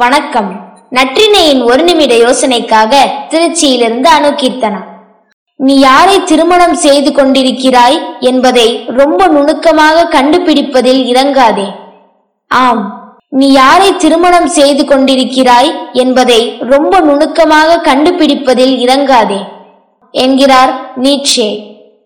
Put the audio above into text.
வணக்கம். நற்றினையின் ஒரு நிமிட யோசனைக்காக திருச்சியிலிருந்து அணுகீர்த்தனா நீ யாரை திருமணம் செய்து கொண்டிருக்கிறாய் என்பதை ரொம்ப நுணுக்கமாக கண்டுபிடிப்பதில் இறங்காதே. ஆம் நீ யாரை திருமணம் செய்து கொண்டிருக்கிறாய் என்பதை ரொம்ப நுணுக்கமாக கண்டுபிடிப்பதில் இறங்காதே. என்கிறார் நீட்சே.